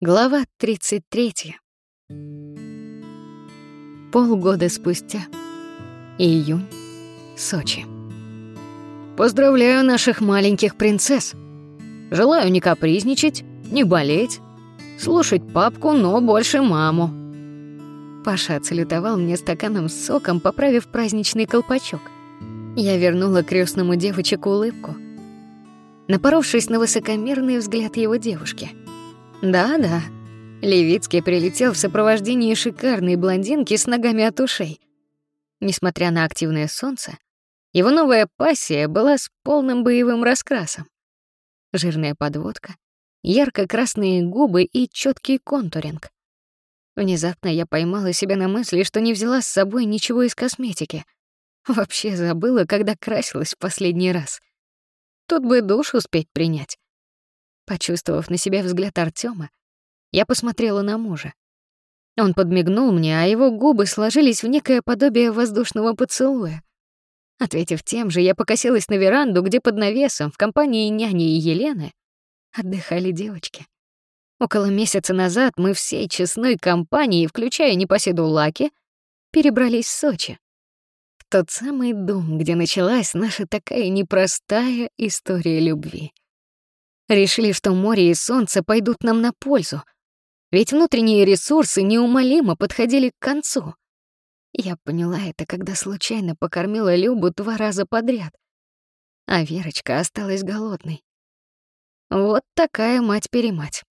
Глава 33. Полгода спустя. Июнь. Сочи. Поздравляю наших маленьких принцесс. Желаю не капризничать, не болеть, слушать папку, но больше маму. Паша отсалютовал мне стаканом с соком, поправив праздничный колпачок. Я вернула крестному девочек улыбку, напоровшись на высокомерный взгляд его девушки — да-да. Левицкий прилетел в сопровождении шикарной блондинки с ногами от ушей. Несмотря на активное солнце, его новая пассия была с полным боевым раскрасом. Жирная подводка, ярко-красные губы и четкий контуринг. Внезапно я поймала себя на мысли, что не взяла с собой ничего из косметики. Вообще забыла, когда красилась в последний раз. Тут бы душ успеть принять. Почувствовав на себя взгляд Артема, я посмотрела на мужа. Он подмигнул мне, а его губы сложились в некое подобие воздушного поцелуя. Ответив тем же, я покосилась на веранду, где под навесом в компании няни и Елены отдыхали девочки. Около месяца назад мы всей честной компанией, включая непоседу Лаки, перебрались в Сочи. В тот самый дом, где началась наша такая непростая история любви. Решили, что море и солнце пойдут нам на пользу, ведь внутренние ресурсы неумолимо подходили к концу. Я поняла это, когда случайно покормила Любу два раза подряд, а Верочка осталась голодной. Вот такая мать-перемать.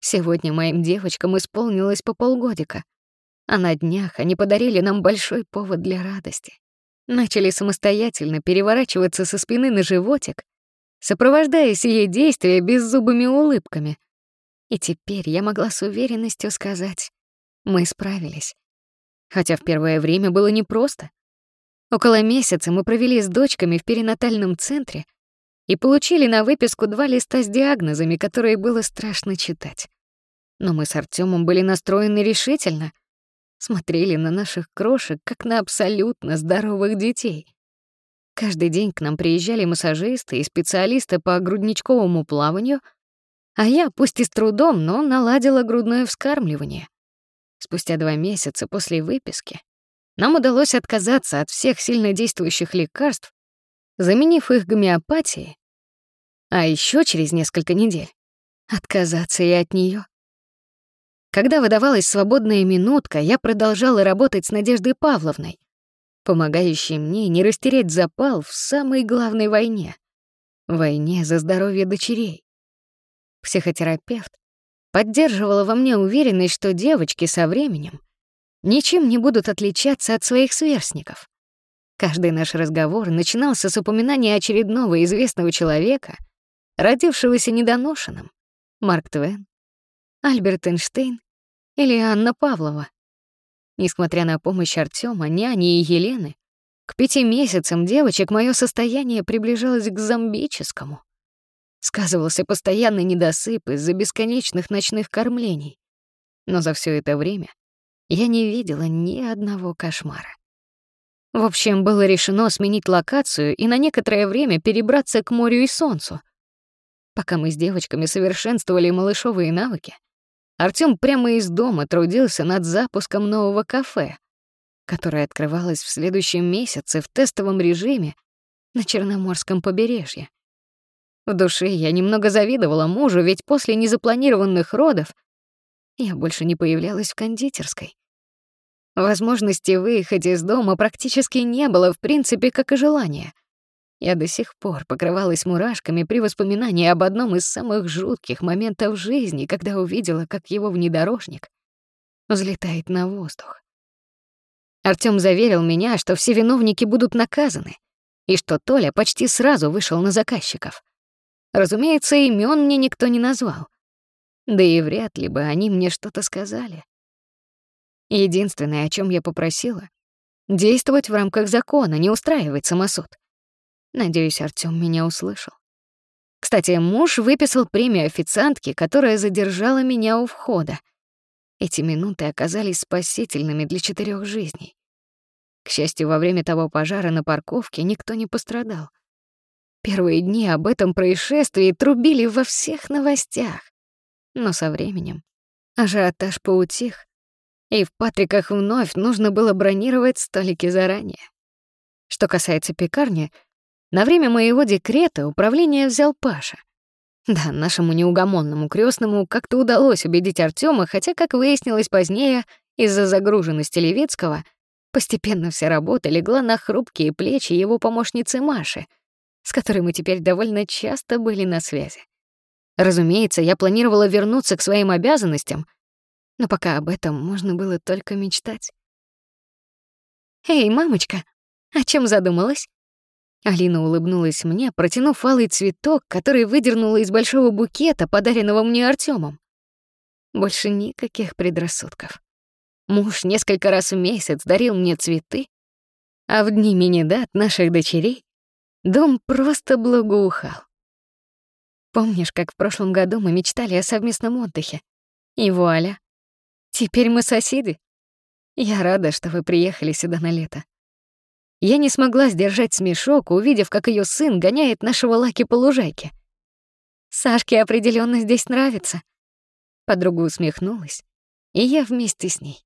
Сегодня моим девочкам исполнилось по полгодика, а на днях они подарили нам большой повод для радости. Начали самостоятельно переворачиваться со спины на животик сопровождая сие действия беззубыми улыбками. И теперь я могла с уверенностью сказать, мы справились. Хотя в первое время было непросто. Около месяца мы провели с дочками в перинатальном центре и получили на выписку два листа с диагнозами, которые было страшно читать. Но мы с Артёмом были настроены решительно, смотрели на наших крошек, как на абсолютно здоровых детей. Каждый день к нам приезжали массажисты и специалисты по грудничковому плаванию, а я, пусть и с трудом, но наладила грудное вскармливание. Спустя два месяца после выписки нам удалось отказаться от всех сильнодействующих лекарств, заменив их гомеопатией, а еще через несколько недель отказаться и от нее. Когда выдавалась свободная минутка, я продолжала работать с Надеждой Павловной, помогающий мне не растерять запал в самой главной войне — войне за здоровье дочерей. Психотерапевт поддерживала во мне уверенность, что девочки со временем ничем не будут отличаться от своих сверстников. Каждый наш разговор начинался с упоминания очередного известного человека, родившегося недоношенным — Марк Твен, Альберт Эйнштейн или Анна Павлова. Несмотря на помощь Артема, няни и Елены, к пяти месяцам девочек мое состояние приближалось к зомбическому. Сказывался постоянный недосып из-за бесконечных ночных кормлений. Но за все это время я не видела ни одного кошмара. В общем, было решено сменить локацию и на некоторое время перебраться к морю и солнцу. Пока мы с девочками совершенствовали малышовые навыки, Артём прямо из дома трудился над запуском нового кафе, которое открывалось в следующем месяце в тестовом режиме на Черноморском побережье. В душе я немного завидовала мужу, ведь после незапланированных родов я больше не появлялась в кондитерской. Возможности выехать из дома практически не было, в принципе, как и желания. Я до сих пор покрывалась мурашками при воспоминании об одном из самых жутких моментов жизни, когда увидела, как его внедорожник взлетает на воздух. Артём заверил меня, что все виновники будут наказаны, и что Толя почти сразу вышел на заказчиков. Разумеется, имен мне никто не назвал. Да и вряд ли бы они мне что-то сказали. Единственное, о чем я попросила — действовать в рамках закона, не устраивать самосуд. Надеюсь, Артём меня услышал. Кстати, муж выписал премию официантки, которая задержала меня у входа. Эти минуты оказались спасительными для четырех жизней. К счастью, во время того пожара на парковке никто не пострадал. Первые дни об этом происшествии трубили во всех новостях. Но со временем ажиотаж поутих, и в Патриках вновь нужно было бронировать столики заранее. Что касается пекарни, на время моего декрета управление взял Паша. Да, нашему неугомонному крестному как-то удалось убедить Артема, хотя, как выяснилось позднее, из-за загруженности Левицкого постепенно вся работа легла на хрупкие плечи его помощницы Маши, с которой мы теперь довольно часто были на связи. Разумеется, я планировала вернуться к своим обязанностям, но пока об этом можно было только мечтать. «Эй, мамочка, о чем задумалась?» Алина улыбнулась мне, протянув алый цветок, который выдернула из большого букета, подаренного мне Артемом. Больше никаких предрассудков. Муж несколько раз в месяц дарил мне цветы, а в дни минидат наших дочерей дом просто благоухал. Помнишь, как в прошлом году мы мечтали о совместном отдыхе? И вуаля, теперь мы соседи. Я рада, что вы приехали сюда на лето. Я не смогла сдержать смешок, увидев, как ее сын гоняет нашего Лаки по лужайке. Сашке определенно здесь нравится. Подруга усмехнулась, и я вместе с ней.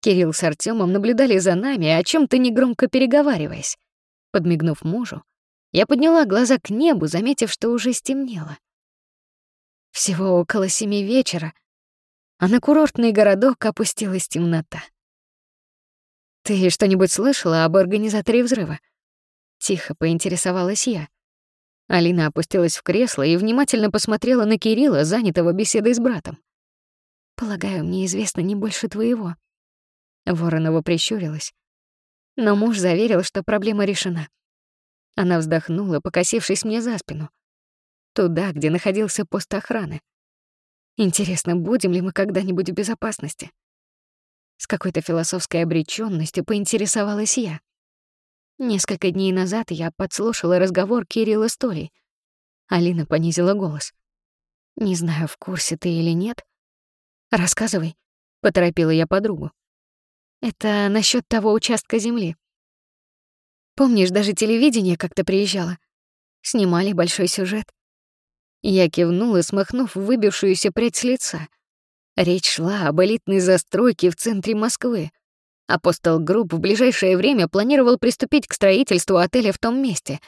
Кирилл с Артемом наблюдали за нами, о чем то негромко переговариваясь. Подмигнув мужу, я подняла глаза к небу, заметив, что уже стемнело. Всего около семи вечера, а на курортный городок опустилась темнота. «Ты что-нибудь слышала об организаторе взрыва?» Тихо поинтересовалась я. Алина опустилась в кресло и внимательно посмотрела на Кирилла, занятого беседой с братом. «Полагаю, мне известно не больше твоего». Воронова прищурилась. Но муж заверил, что проблема решена. Она вздохнула, покосившись мне за спину. Туда, где находился пост охраны. Интересно, будем ли мы когда-нибудь в безопасности? С какой-то философской обречённостью поинтересовалась я. Несколько дней назад я подслушала разговор Кирилла с Толей. Алина понизила голос. «Не знаю, в курсе ты или нет. Рассказывай», — поторопила я подругу. «Это насчёт того участка земли. Помнишь, даже телевидение как-то приезжало? Снимали большой сюжет». Я кивнула, смахнув выбившуюся прядь с лица. Речь шла об элитной застройке в центре Москвы. Апостол Групп в ближайшее время планировал приступить к строительству отеля в том месте.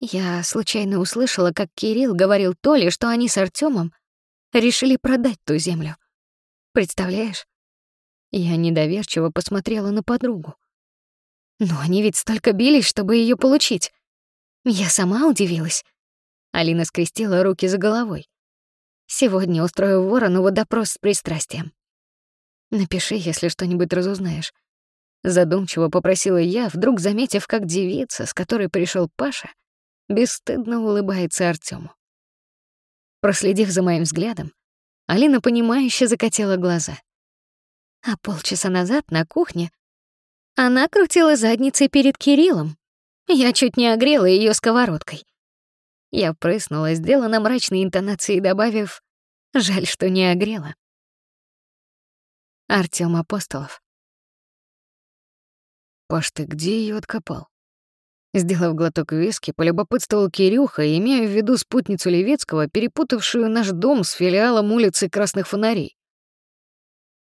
Я случайно услышала, как Кирилл говорил Толе, что они с Артемом решили продать ту землю. Представляешь? Я недоверчиво посмотрела на подругу. Но они ведь столько бились, чтобы ее получить. Я сама удивилась. Алина скрестила руки за головой. Сегодня устрою Воронову допрос с пристрастием. Напиши, если что-нибудь разузнаешь. Задумчиво попросила я, вдруг заметив, как девица, с которой пришел Паша, бесстыдно улыбается Артему. Проследив за моим взглядом, Алина понимающе закатила глаза. А полчаса назад на кухне она крутила задницей перед Кириллом. Я чуть не огрела ее сковородкой. Я прыснула, сделала мрачной интонацией, добавив «Жаль, что не огрела». Артём Апостолов. «Паш, ты где ее откопал?» Сделав глоток виски, полюбопытствовал Кирюха, имея в виду спутницу Левицкого, перепутавшую наш дом с филиалом улицы Красных Фонарей.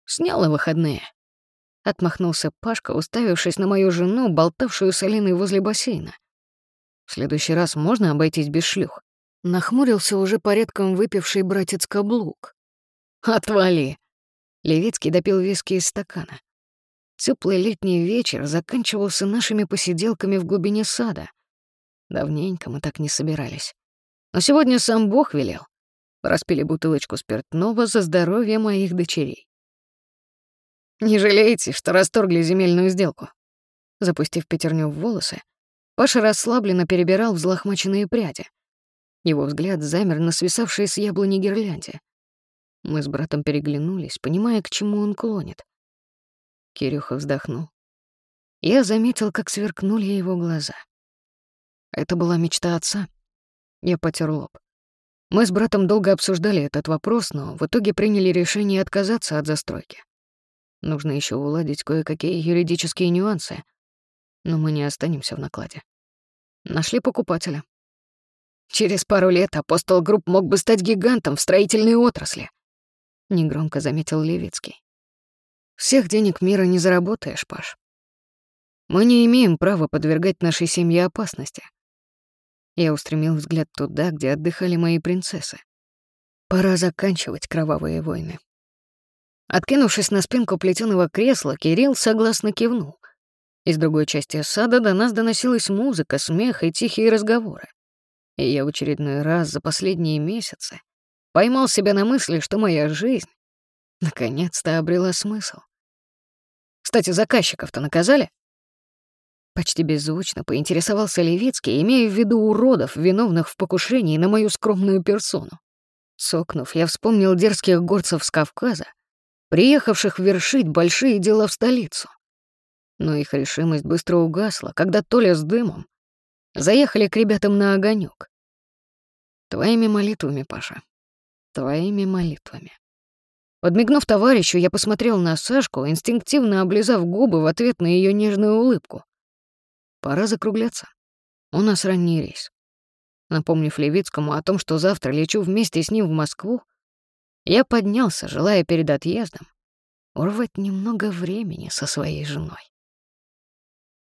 «Сняла выходные», — отмахнулся Пашка, уставившись на мою жену, болтавшую с Алиной возле бассейна. В следующий раз можно обойтись без шлюх. Нахмурился уже порядком выпивший братец Каблук. «Отвали!» Левицкий допил виски из стакана. Теплый летний вечер заканчивался нашими посиделками в глубине сада. Давненько мы так не собирались. Но сегодня сам Бог велел. Распили бутылочку спиртного за здоровье моих дочерей. «Не жалеете, что расторгли земельную сделку?» Запустив пятерню в волосы, Паша расслабленно перебирал взлохмаченные пряди. Его взгляд замер на свисавшей с яблони гирлянде. Мы с братом переглянулись, понимая, к чему он клонит. Кирюха вздохнул. Я заметил, как сверкнули его глаза. Это была мечта отца. Я потер лоб. Мы с братом долго обсуждали этот вопрос, но в итоге приняли решение отказаться от застройки. Нужно еще уладить кое-какие юридические нюансы — но мы не останемся в накладе. Нашли покупателя. Через пару лет апостол Групп мог бы стать гигантом в строительной отрасли», — негромко заметил Левицкий. «Всех денег мира не заработаешь, Паш. Мы не имеем права подвергать нашей семье опасности». Я устремил взгляд туда, где отдыхали мои принцессы. Пора заканчивать кровавые войны. Откинувшись на спинку плетеного кресла, Кирилл согласно кивнул. Из другой части сада до нас доносилась музыка, смех и тихие разговоры. И я в очередной раз за последние месяцы поймал себя на мысли, что моя жизнь наконец-то обрела смысл. Кстати, заказчиков-то наказали? Почти беззвучно поинтересовался Левицкий, имея в виду уродов, виновных в покушении на мою скромную персону. Сокнув, я вспомнил дерзких горцев с Кавказа, приехавших вершить большие дела в столицу. Но их решимость быстро угасла, когда Толя с дымом заехали к ребятам на огонек. Твоими молитвами, Паша, твоими молитвами. Подмигнув товарищу, я посмотрел на Сашку, инстинктивно облизав губы в ответ на ее нежную улыбку. Пора закругляться. У нас ранний рейс. Напомнив Левицкому о том, что завтра лечу вместе с ним в Москву, я поднялся, желая перед отъездом урвать немного времени со своей женой.